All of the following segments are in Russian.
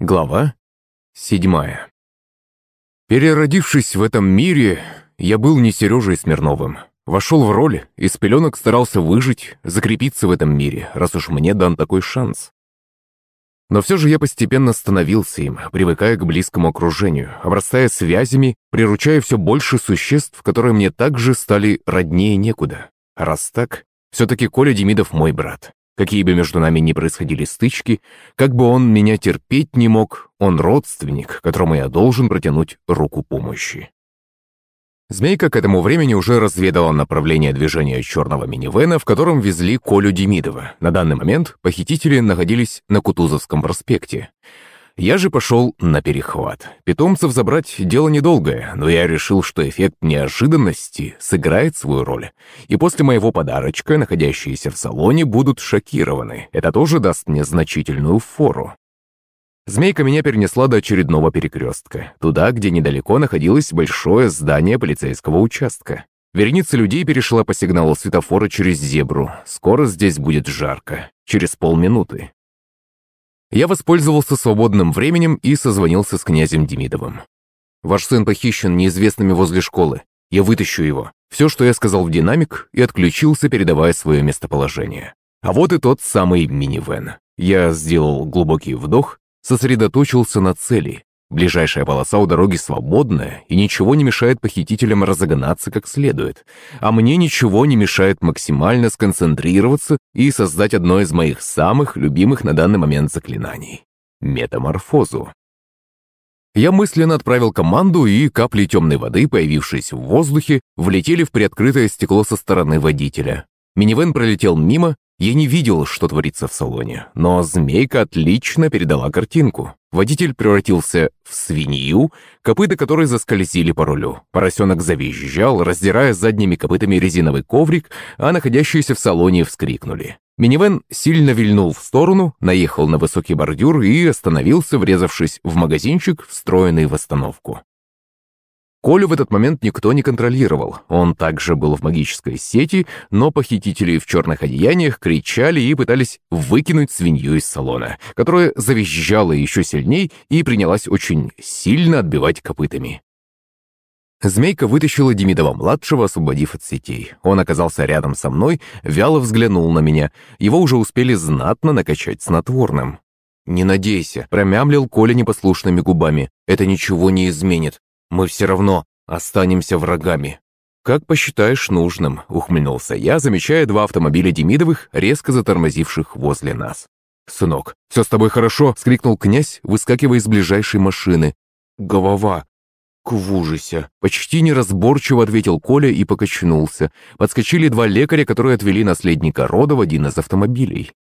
Глава седьмая. Переродившись в этом мире, я был не Сережей Смирновым. Вошел в роль, и с пеленок старался выжить, закрепиться в этом мире, раз уж мне дан такой шанс. Но все же я постепенно становился им, привыкая к близкому окружению, обрастая связями, приручая все больше существ, которые мне также стали роднее некуда. Раз так, все-таки Коля Демидов мой брат. Какие бы между нами ни происходили стычки, как бы он меня терпеть не мог, он родственник, которому я должен протянуть руку помощи. Змейка к этому времени уже разведала направление движения черного минивэна, в котором везли Колю Демидова. На данный момент похитители находились на Кутузовском проспекте. Я же пошел на перехват. Питомцев забрать дело недолгое, но я решил, что эффект неожиданности сыграет свою роль. И после моего подарочка, находящиеся в салоне, будут шокированы. Это тоже даст мне значительную фору. Змейка меня перенесла до очередного перекрестка, туда, где недалеко находилось большое здание полицейского участка. Вереница людей перешла по сигналу светофора через зебру. Скоро здесь будет жарко. Через полминуты. Я воспользовался свободным временем и созвонился с князем Демидовым. «Ваш сын похищен неизвестными возле школы. Я вытащу его». Все, что я сказал в динамик, и отключился, передавая свое местоположение. А вот и тот самый минивэн. Я сделал глубокий вдох, сосредоточился на цели, Ближайшая полоса у дороги свободная, и ничего не мешает похитителям разогнаться как следует. А мне ничего не мешает максимально сконцентрироваться и создать одно из моих самых любимых на данный момент заклинаний — метаморфозу. Я мысленно отправил команду, и капли темной воды, появившись в воздухе, влетели в приоткрытое стекло со стороны водителя. Минивэн пролетел мимо, я не видел, что творится в салоне, но змейка отлично передала картинку. Водитель превратился в свинью, копыта которой заскользили по рулю. Поросенок завизжал, раздирая задними копытами резиновый коврик, а находящиеся в салоне вскрикнули. Минивэн сильно вильнул в сторону, наехал на высокий бордюр и остановился, врезавшись в магазинчик, встроенный в остановку. Колю в этот момент никто не контролировал. Он также был в магической сети, но похитители в черных одеяниях кричали и пытались выкинуть свинью из салона, которая завизжала еще сильней и принялась очень сильно отбивать копытами. Змейка вытащила Демидова-младшего, освободив от сетей. Он оказался рядом со мной, вяло взглянул на меня. Его уже успели знатно накачать снотворным. «Не надейся», — промямлил Коля непослушными губами. «Это ничего не изменит. Мы все равно останемся врагами». «Как посчитаешь нужным», — ухмыльнулся я, замечая два автомобиля Демидовых, резко затормозивших возле нас. «Сынок, все с тобой хорошо?» — скрикнул князь, выскакивая из ближайшей машины. «Голова!» «К ужасе!» — почти неразборчиво ответил Коля и покачнулся. Подскочили два лекаря, которые отвели наследника рода в один из автомобилей.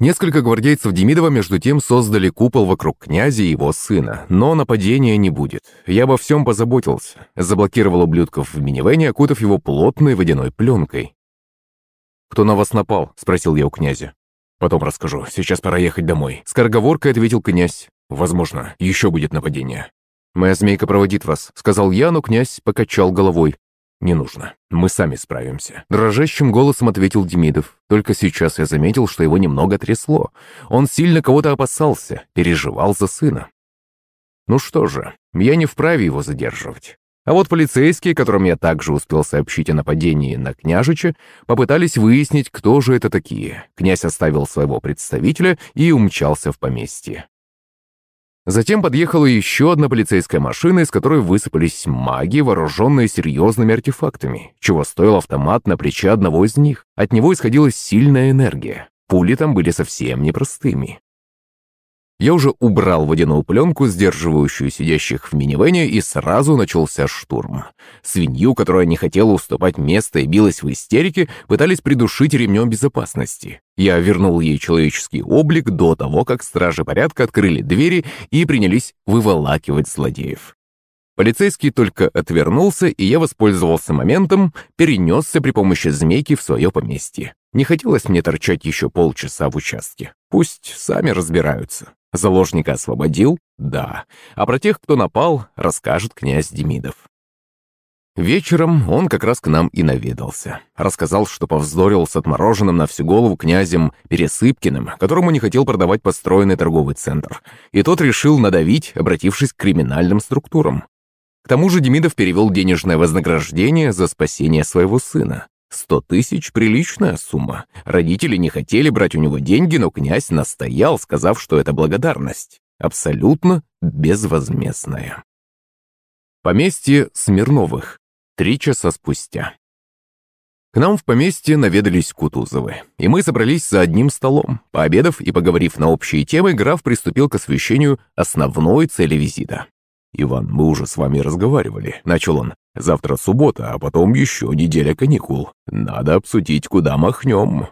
Несколько гвардейцев Демидова между тем создали купол вокруг князя и его сына, но нападения не будет. Я обо всем позаботился. Заблокировал ублюдков в минивэне, окутав его плотной водяной пленкой. «Кто на вас напал?» – спросил я у князя. «Потом расскажу. Сейчас пора ехать домой». Скороговоркой ответил князь. «Возможно, еще будет нападение». «Моя змейка проводит вас», — сказал я, но князь покачал головой. «Не нужно. Мы сами справимся». Дрожащим голосом ответил Демидов. Только сейчас я заметил, что его немного трясло. Он сильно кого-то опасался, переживал за сына. Ну что же, я не вправе его задерживать. А вот полицейские, которым я также успел сообщить о нападении на княжича, попытались выяснить, кто же это такие. Князь оставил своего представителя и умчался в поместье. Затем подъехала еще одна полицейская машина, из которой высыпались маги, вооруженные серьезными артефактами, чего стоил автомат на плече одного из них. От него исходила сильная энергия. Пули там были совсем непростыми. Я уже убрал водяную пленку, сдерживающую сидящих в минивэне, и сразу начался штурм. Свинью, которая не хотела уступать место и билась в истерике, пытались придушить ремнем безопасности. Я вернул ей человеческий облик до того, как стражи порядка открыли двери и принялись выволакивать злодеев. Полицейский только отвернулся, и я воспользовался моментом, перенесся при помощи змейки в свое поместье. Не хотелось мне торчать еще полчаса в участке. Пусть сами разбираются. Заложника освободил? Да. А про тех, кто напал, расскажет князь Демидов. Вечером он как раз к нам и наведался. Рассказал, что повздорил с отмороженным на всю голову князем Пересыпкиным, которому не хотел продавать построенный торговый центр. И тот решил надавить, обратившись к криминальным структурам. К тому же Демидов перевел денежное вознаграждение за спасение своего сына. Сто тысяч – приличная сумма. Родители не хотели брать у него деньги, но князь настоял, сказав, что это благодарность. Абсолютно безвозмездная. Поместье Смирновых. Три часа спустя. К нам в поместье наведались Кутузовы, и мы собрались за одним столом. Пообедав и поговорив на общие темы, граф приступил к освещению основной цели визита. «Иван, мы уже с вами разговаривали», — начал он. «Завтра суббота, а потом еще неделя каникул. Надо обсудить, куда махнем».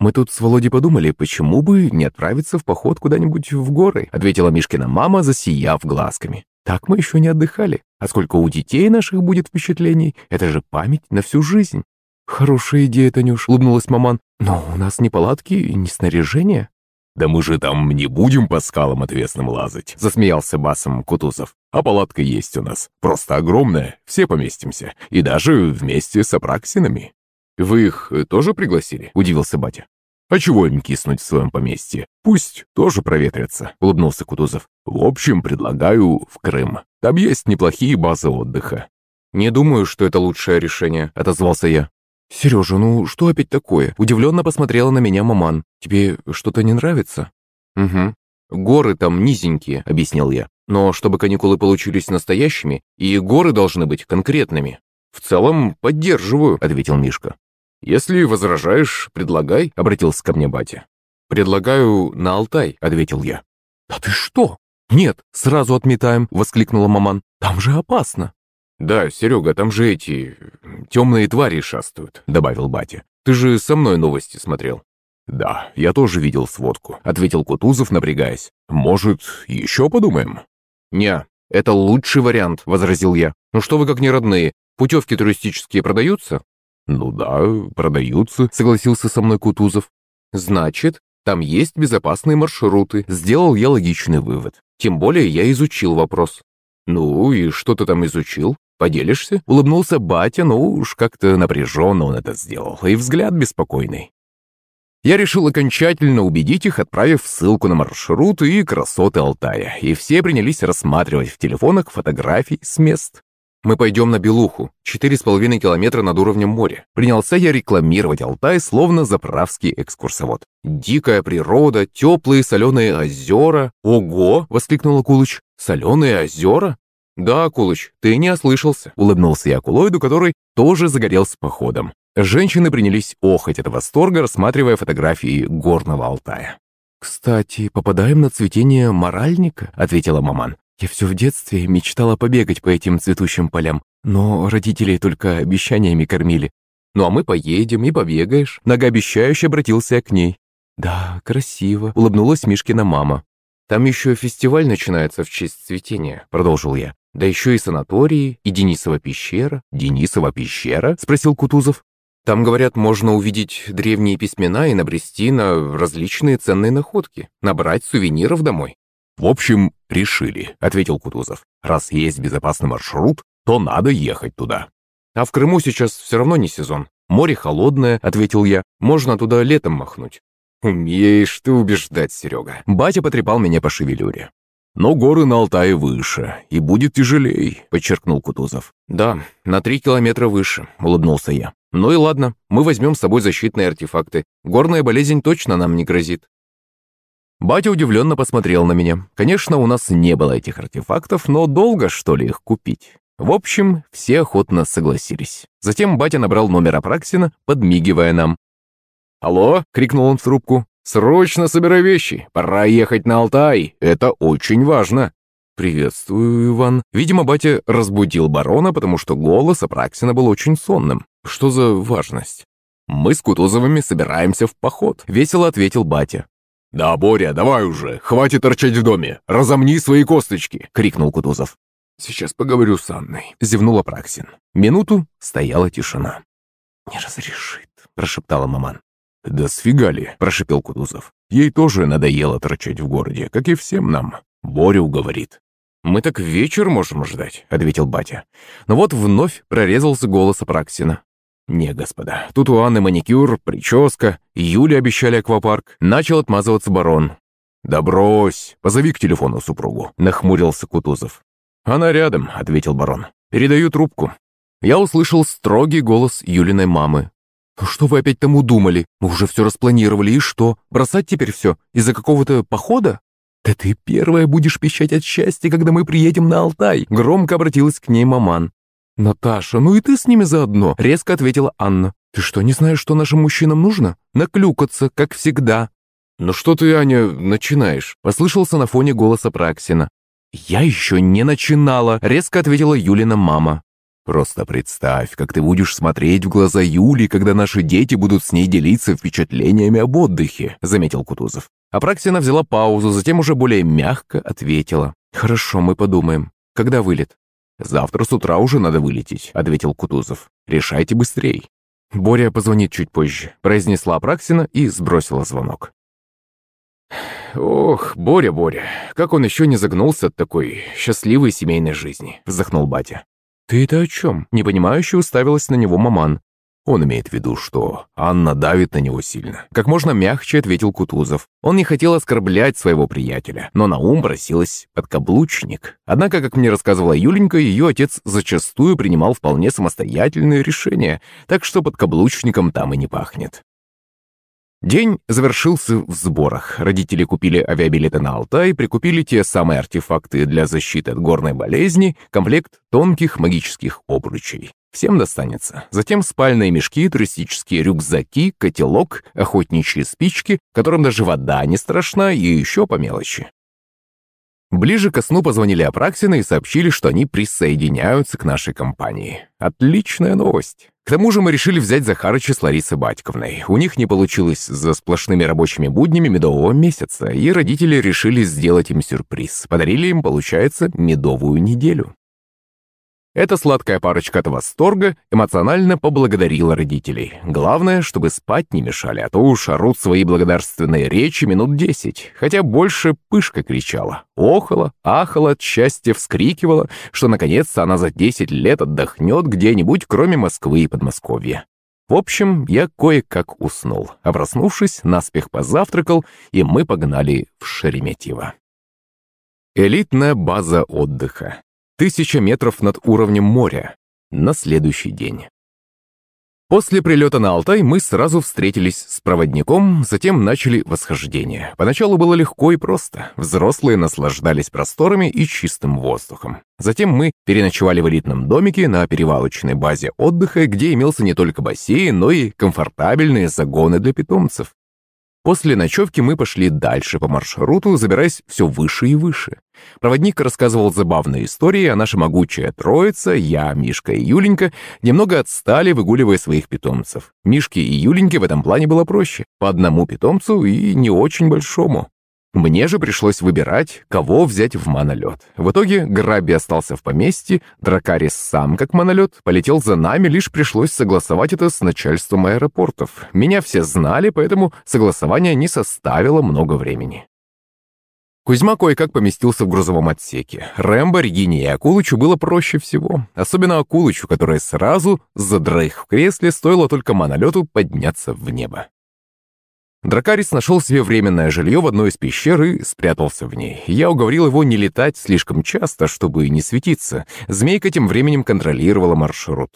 «Мы тут с Володей подумали, почему бы не отправиться в поход куда-нибудь в горы», ответила Мишкина мама, засияв глазками. «Так мы еще не отдыхали. А сколько у детей наших будет впечатлений, это же память на всю жизнь. Хорошая идея, Танюш, улыбнулась маман. Но у нас ни палатки, ни снаряжения. «Да мы же там не будем по скалам отвесным лазать», — засмеялся басом Кутузов. «А палатка есть у нас, просто огромная, все поместимся, и даже вместе с апраксинами». «Вы их тоже пригласили?» — удивился батя. «А чего им киснуть в своем поместье? Пусть тоже проветрятся», — улыбнулся Кутузов. «В общем, предлагаю в Крым. Там есть неплохие базы отдыха». «Не думаю, что это лучшее решение», — отозвался я. «Сережа, ну что опять такое?» Удивленно посмотрела на меня маман. «Тебе что-то не нравится?» «Угу. Горы там низенькие», — объяснил я. «Но чтобы каникулы получились настоящими, и горы должны быть конкретными». «В целом, поддерживаю», — ответил Мишка. «Если возражаешь, предлагай», — обратился ко мне батя. «Предлагаю на Алтай», — ответил я. «Да ты что?» «Нет, сразу отметаем», — воскликнула маман. «Там же опасно». «Да, Серега, там же эти... темные твари шастают», — добавил батя. «Ты же со мной новости смотрел». «Да, я тоже видел сводку», — ответил Кутузов, напрягаясь. «Может, еще подумаем?» «Не, это лучший вариант», — возразил я. «Ну что вы как не родные? Путевки туристические продаются?» «Ну да, продаются», — согласился со мной Кутузов. «Значит, там есть безопасные маршруты», — сделал я логичный вывод. Тем более я изучил вопрос. «Ну и что ты там изучил? Поделишься?» — улыбнулся батя, но уж как-то напряженно он это сделал, и взгляд беспокойный. Я решил окончательно убедить их, отправив ссылку на маршрут и красоты Алтая, и все принялись рассматривать в телефонах фотографии с мест. Мы пойдем на Белуху, четыре с половиной километра над уровнем моря. Принялся я рекламировать Алтай, словно заправский экскурсовод. Дикая природа, теплые соленые озера. Ого! воскликнул Акулыч. Соленые озера? Да, Акулыч, ты не ослышался, улыбнулся я Акулоиду, который тоже загорелся походом. Женщины принялись охать от восторга, рассматривая фотографии горного Алтая. «Кстати, попадаем на цветение моральника», — ответила маман. Я все в детстве мечтала побегать по этим цветущим полям, но родители только обещаниями кормили. Ну а мы поедем и побегаешь. Многообещающе обратился к ней. Да, красиво, улыбнулась Мишкина мама. Там еще фестиваль начинается в честь цветения, продолжил я. Да еще и санатории, и Денисова пещера. Денисова пещера? Спросил Кутузов. Там, говорят, можно увидеть древние письмена и набрести на различные ценные находки, набрать сувениров домой. «В общем, решили», — ответил Кутузов. «Раз есть безопасный маршрут, то надо ехать туда». «А в Крыму сейчас все равно не сезон. Море холодное», — ответил я. «Можно туда летом махнуть». «Умеешь ты убеждать, Серега». Батя потрепал меня по шевелюре. «Но горы на Алтае выше, и будет тяжелей», — подчеркнул Кутузов. «Да, на три километра выше», — улыбнулся я. «Ну и ладно, мы возьмем с собой защитные артефакты. Горная болезнь точно нам не грозит». Батя удивленно посмотрел на меня. Конечно, у нас не было этих артефактов, но долго, что ли, их купить? В общем, все охотно согласились. Затем батя набрал номер Апраксина, подмигивая нам. «Алло!» — крикнул он в трубку. «Срочно собирай вещи! Пора ехать на Алтай! Это очень важно!» «Приветствую, Иван». Видимо, батя разбудил барона, потому что голос Апраксина был очень сонным. «Что за важность?» «Мы с Кутузовыми собираемся в поход», — весело ответил батя. «Да, Боря, давай уже, хватит торчать в доме, разомни свои косточки!» — крикнул Кутузов. «Сейчас поговорю с Анной», — зевнула Праксин. Минуту стояла тишина. «Не разрешит», — прошептала маман. «Да сфигали», — прошепел Кутузов. «Ей тоже надоело торчать в городе, как и всем нам. Боря уговорит». «Мы так вечер можем ждать», — ответил батя. Но вот вновь прорезался голос Апраксина. «Не, господа, тут у Анны маникюр, прическа, Юле обещали аквапарк». Начал отмазываться барон. «Да брось, позови к телефону супругу», — нахмурился Кутузов. «Она рядом», — ответил барон. «Передаю трубку». Я услышал строгий голос Юлиной мамы. «Ну что вы опять тому думали? Мы уже все распланировали, и что? Бросать теперь все? Из-за какого-то похода?» «Да ты первая будешь пищать от счастья, когда мы приедем на Алтай», — громко обратилась к ней маман. «Наташа, ну и ты с ними заодно», — резко ответила Анна. «Ты что, не знаешь, что нашим мужчинам нужно? Наклюкаться, как всегда». «Ну что ты, Аня, начинаешь?» — послышался на фоне голоса Праксина. «Я еще не начинала», — резко ответила Юлина мама. «Просто представь, как ты будешь смотреть в глаза Юли, когда наши дети будут с ней делиться впечатлениями об отдыхе», — заметил Кутузов. Апраксина взяла паузу, затем уже более мягко ответила. «Хорошо, мы подумаем. Когда вылет?» «Завтра с утра уже надо вылететь», — ответил Кутузов. «Решайте быстрей». «Боря позвонит чуть позже», — произнесла Апраксина и сбросила звонок. «Ох, Боря, Боря, как он еще не загнулся от такой счастливой семейной жизни», — вздохнул батя. «Ты это о чем?» — непонимающе уставилась на него маман. Он имеет в виду, что Анна давит на него сильно. Как можно мягче ответил Кутузов. Он не хотел оскорблять своего приятеля, но на ум бросилась подкаблучник. Однако, как мне рассказывала Юленька, ее отец зачастую принимал вполне самостоятельные решения, так что подкаблучником там и не пахнет. День завершился в сборах. Родители купили авиабилеты на Алтай, прикупили те самые артефакты для защиты от горной болезни, комплект тонких магических обручей. Всем достанется. Затем спальные мешки, туристические рюкзаки, котелок, охотничьи спички, которым даже вода не страшна, и еще по мелочи. Ближе ко сну позвонили Апраксины и сообщили, что они присоединяются к нашей компании. Отличная новость. К тому же мы решили взять Захарыча с Ларисой Батьковной. У них не получилось за сплошными рабочими буднями медового месяца, и родители решили сделать им сюрприз. Подарили им, получается, медовую неделю. Эта сладкая парочка от восторга эмоционально поблагодарила родителей. Главное, чтобы спать не мешали, а то уж орут свои благодарственные речи минут десять. Хотя больше пышка кричала. Охала, ахала от счастья, вскрикивала, что наконец-то она за десять лет отдохнет где-нибудь, кроме Москвы и Подмосковья. В общем, я кое-как уснул, а проснувшись, наспех позавтракал, и мы погнали в Шереметьево. Элитная база отдыха. Тысяча метров над уровнем моря. На следующий день. После прилета на Алтай мы сразу встретились с проводником, затем начали восхождение. Поначалу было легко и просто. Взрослые наслаждались просторами и чистым воздухом. Затем мы переночевали в элитном домике на перевалочной базе отдыха, где имелся не только бассейн, но и комфортабельные загоны для питомцев. После ночевки мы пошли дальше по маршруту, забираясь все выше и выше. Проводник рассказывал забавные истории, а наша могучая троица, я, Мишка и Юленька, немного отстали, выгуливая своих питомцев. Мишке и Юленьке в этом плане было проще. По одному питомцу и не очень большому. Мне же пришлось выбирать, кого взять в монолет. В итоге Граби остался в поместье, Дракарис сам, как монолет, полетел за нами, лишь пришлось согласовать это с начальством аэропортов. Меня все знали, поэтому согласование не составило много времени. Кузьма кое-как поместился в грузовом отсеке. Рэмбо, Регине и Акулычу было проще всего. Особенно Акулычу, которая сразу, задрых в кресле, стоило только монолету подняться в небо. Дракарис нашел себе временное жилье в одной из пещер и спрятался в ней. Я уговорил его не летать слишком часто, чтобы не светиться. Змейка тем временем контролировала маршрут.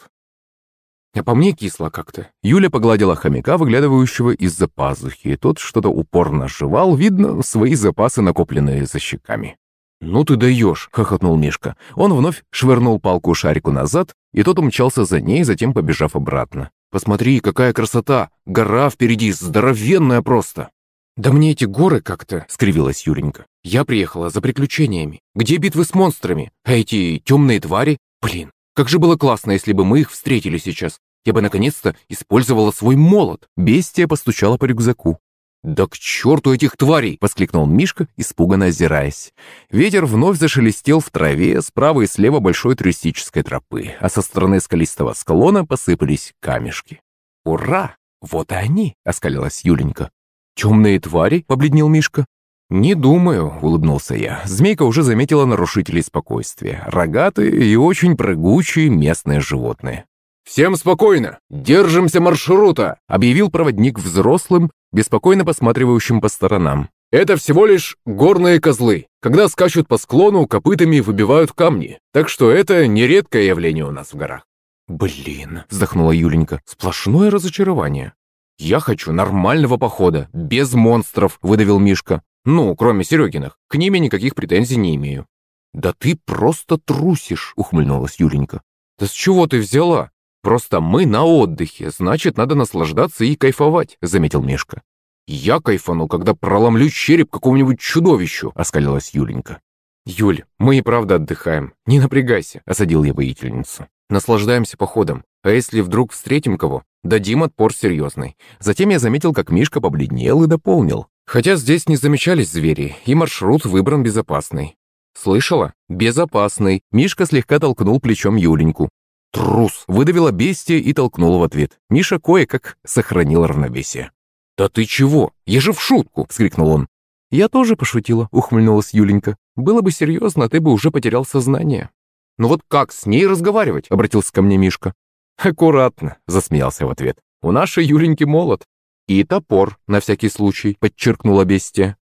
А по мне кисло как-то. Юля погладила хомяка, выглядывающего из-за пазухи. Тот что-то упорно жевал, видно, свои запасы, накопленные за щеками. «Ну ты даешь!» — хохотнул Мишка. Он вновь швырнул палку шарику назад, и тот умчался за ней, затем побежав обратно. Посмотри, какая красота! Гора впереди, здоровенная просто!» «Да мне эти горы как-то...» — скривилась Юренька. «Я приехала за приключениями. Где битвы с монстрами? А эти темные твари? Блин, как же было классно, если бы мы их встретили сейчас. Я бы наконец-то использовала свой молот». Бестия постучала по рюкзаку. «Да к черту этих тварей!» — воскликнул Мишка, испуганно озираясь. Ветер вновь зашелестел в траве справа и слева большой туристической тропы, а со стороны скалистого склона посыпались камешки. «Ура! Вот и они!» — оскалилась Юленька. «Темные твари?» — побледнел Мишка. «Не думаю», — улыбнулся я. Змейка уже заметила нарушителей спокойствия. Рогатые и очень прыгучие местные животные. «Всем спокойно! Держимся маршрута!» — объявил проводник взрослым, беспокойно посматривающим по сторонам. «Это всего лишь горные козлы. Когда скачут по склону, копытами выбивают камни. Так что это нередкое явление у нас в горах». «Блин», — вздохнула Юленька, — «сплошное разочарование». «Я хочу нормального похода, без монстров», — выдавил Мишка. Ну, кроме Серегиных. К ними никаких претензий не имею». «Да ты просто трусишь», — ухмыльнулась Юленька. «Да с чего ты взяла? Просто мы на отдыхе, значит, надо наслаждаться и кайфовать», — заметил Мишка. «Я кайфану, когда проломлю череп какому-нибудь чудовищу», — оскалилась Юленька. «Юль, мы и правда отдыхаем. Не напрягайся», — осадил я воительницу. «Наслаждаемся походом. А если вдруг встретим кого, дадим отпор серьезный». Затем я заметил, как Мишка побледнел и дополнил. Хотя здесь не замечались звери, и маршрут выбран безопасный. «Слышала? Безопасный!» Мишка слегка толкнул плечом Юленьку. «Трус!» – выдавила бестия и толкнула в ответ. Миша кое-как сохранил равновесие. «Да ты чего? Я же в шутку!» – вскрикнул он. «Я тоже пошутила», – ухмыльнулась Юленька. «Было бы серьезно, ты бы уже потерял сознание». «Ну вот как с ней разговаривать?» – обратился ко мне Мишка. «Аккуратно», – засмеялся в ответ. «У нашей Юленьки молот. «И топор, на всякий случай», — подчеркнула бестия.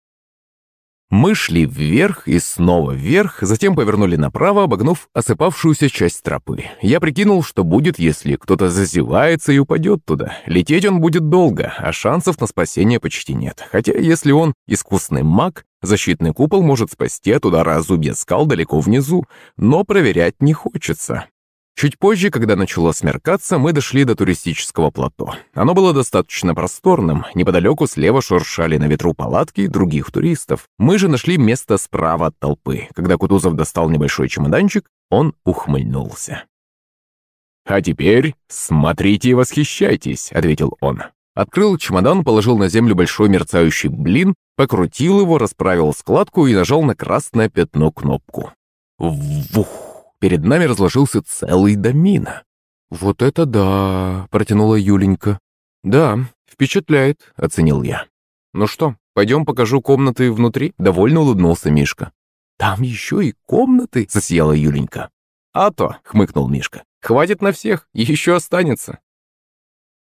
Мы шли вверх и снова вверх, затем повернули направо, обогнув осыпавшуюся часть тропы. Я прикинул, что будет, если кто-то зазевается и упадет туда. Лететь он будет долго, а шансов на спасение почти нет. Хотя, если он искусный маг, защитный купол может спасти от удара зубья скал далеко внизу, но проверять не хочется. Чуть позже, когда начало смеркаться, мы дошли до туристического плато. Оно было достаточно просторным, неподалеку слева шуршали на ветру палатки других туристов. Мы же нашли место справа от толпы. Когда Кутузов достал небольшой чемоданчик, он ухмыльнулся. «А теперь смотрите и восхищайтесь», — ответил он. Открыл чемодан, положил на землю большой мерцающий блин, покрутил его, расправил складку и нажал на красное пятно кнопку. Вух! Перед нами разложился целый домина. «Вот это да!» — протянула Юленька. «Да, впечатляет», — оценил я. «Ну что, пойдем покажу комнаты внутри?» — довольно улыбнулся Мишка. «Там еще и комнаты!» — засияла Юленька. «А то!» — хмыкнул Мишка. «Хватит на всех, еще останется!»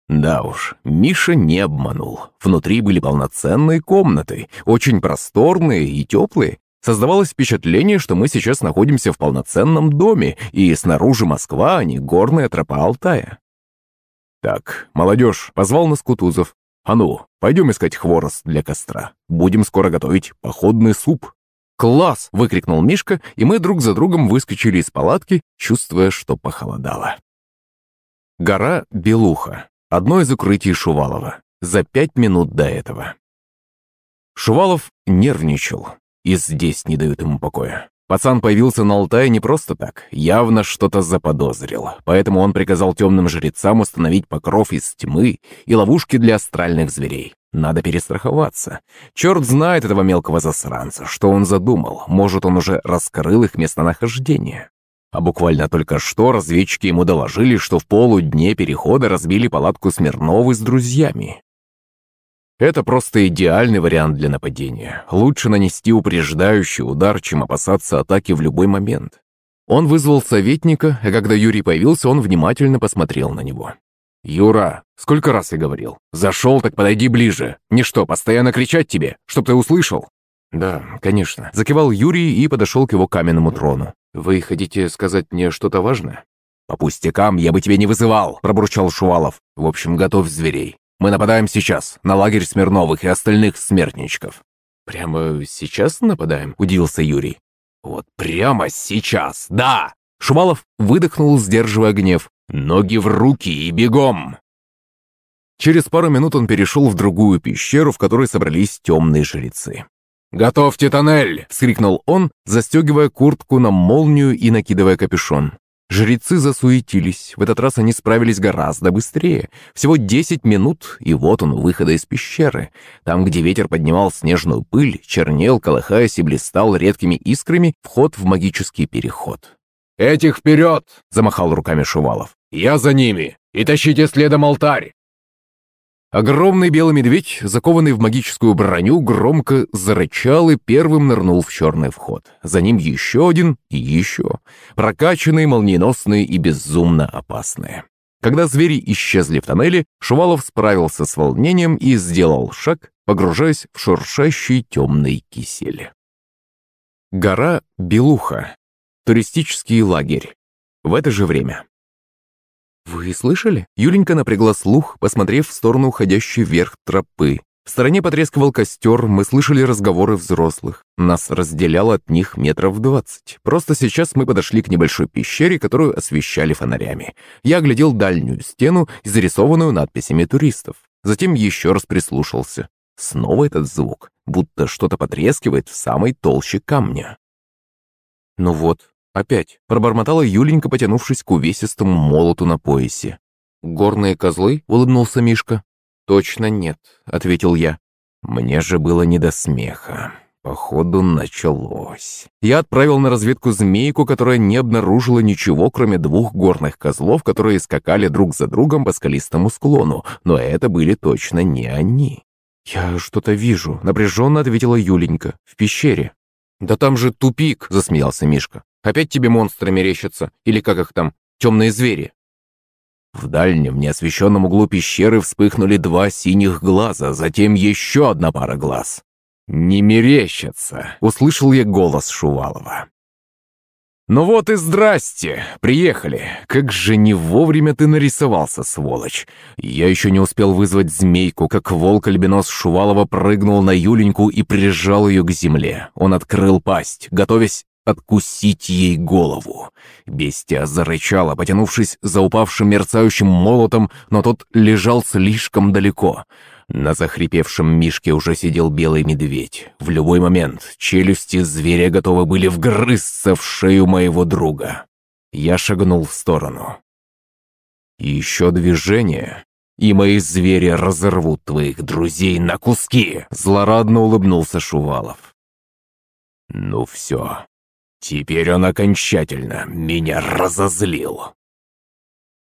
Да уж, Миша не обманул. Внутри были полноценные комнаты, очень просторные и теплые, Создавалось впечатление, что мы сейчас находимся в полноценном доме, и снаружи Москва, а не горная тропа Алтая. «Так, молодежь», — позвал нас Кутузов. «А ну, пойдем искать хворост для костра. Будем скоро готовить походный суп». «Класс!» — выкрикнул Мишка, и мы друг за другом выскочили из палатки, чувствуя, что похолодало. Гора Белуха. Одно из укрытий Шувалова. За пять минут до этого. Шувалов нервничал. И здесь не дают ему покоя. Пацан появился на Алтае не просто так, явно что-то заподозрил. Поэтому он приказал темным жрецам установить покров из тьмы и ловушки для астральных зверей. Надо перестраховаться. Черт знает этого мелкого засранца, что он задумал. Может, он уже раскрыл их местонахождение. А буквально только что разведчики ему доложили, что в полудне перехода разбили палатку Смирновы с друзьями. Это просто идеальный вариант для нападения. Лучше нанести упреждающий удар, чем опасаться атаки в любой момент. Он вызвал советника, а когда Юрий появился, он внимательно посмотрел на него. «Юра, сколько раз я говорил? Зашел, так подойди ближе. Не что, постоянно кричать тебе, чтоб ты услышал?» «Да, конечно», — закивал Юрий и подошел к его каменному трону. «Вы хотите сказать мне что-то важное?» «По пустякам я бы тебя не вызывал», — пробурчал Шувалов. «В общем, готовь зверей. Мы нападаем сейчас на лагерь Смирновых и остальных смертничков». «Прямо сейчас нападаем?» – удивился Юрий. «Вот прямо сейчас, да!» Шумалов выдохнул, сдерживая гнев. «Ноги в руки и бегом!» Через пару минут он перешел в другую пещеру, в которой собрались темные жрецы. «Готовьте тоннель!» — вскрикнул он, застегивая куртку на молнию и накидывая капюшон. Жрецы засуетились. В этот раз они справились гораздо быстрее. Всего 10 минут, и вот он у выхода из пещеры. Там, где ветер поднимал снежную пыль, чернел, колыхаясь и блистал редкими искрами, вход в магический переход. «Этих вперед!» — замахал руками Шувалов. «Я за ними! И тащите следом алтарь!» Огромный белый медведь, закованный в магическую броню, громко зарычал и первым нырнул в черный вход. За ним еще один и еще. Прокачанные, молниеносные и безумно опасные. Когда звери исчезли в тоннеле, Шувалов справился с волнением и сделал шаг, погружаясь в шуршащий темный кисель. Гора Белуха. Туристический лагерь. В это же время. «Вы слышали?» Юленька напрягла слух, посмотрев в сторону уходящей вверх тропы. В стороне потрескивал костер, мы слышали разговоры взрослых. Нас разделяло от них метров двадцать. Просто сейчас мы подошли к небольшой пещере, которую освещали фонарями. Я оглядел дальнюю стену, зарисованную надписями туристов. Затем еще раз прислушался. Снова этот звук, будто что-то потрескивает в самой толще камня. Ну вот, опять, пробормотала Юленька, потянувшись к увесистому молоту на поясе. «Горные козлы?» — улыбнулся Мишка. «Точно нет», — ответил я. Мне же было не до смеха. Походу, началось. Я отправил на разведку змейку, которая не обнаружила ничего, кроме двух горных козлов, которые скакали друг за другом по скалистому склону, но это были точно не они. «Я что-то вижу», — напряженно ответила Юленька. «В пещере». «Да там же тупик», — засмеялся Мишка. «Опять тебе монстры мерещатся? Или как их там? Темные звери?» В дальнем, неосвещенном углу пещеры вспыхнули два синих глаза, затем еще одна пара глаз. «Не мерещатся!» — услышал я голос Шувалова. «Ну вот и здрасте! Приехали! Как же не вовремя ты нарисовался, сволочь! Я еще не успел вызвать змейку, как волк-альбинос Шувалова прыгнул на Юленьку и прижал ее к земле. Он открыл пасть, готовясь откусить ей голову. Бестия зарычала, потянувшись за упавшим мерцающим молотом, но тот лежал слишком далеко. На захрипевшем мишке уже сидел белый медведь. В любой момент челюсти зверя готовы были вгрызться в шею моего друга. Я шагнул в сторону. Еще движение, и мои звери разорвут твоих друзей на куски!» Злорадно улыбнулся Шувалов. «Ну все, Теперь он окончательно меня разозлил.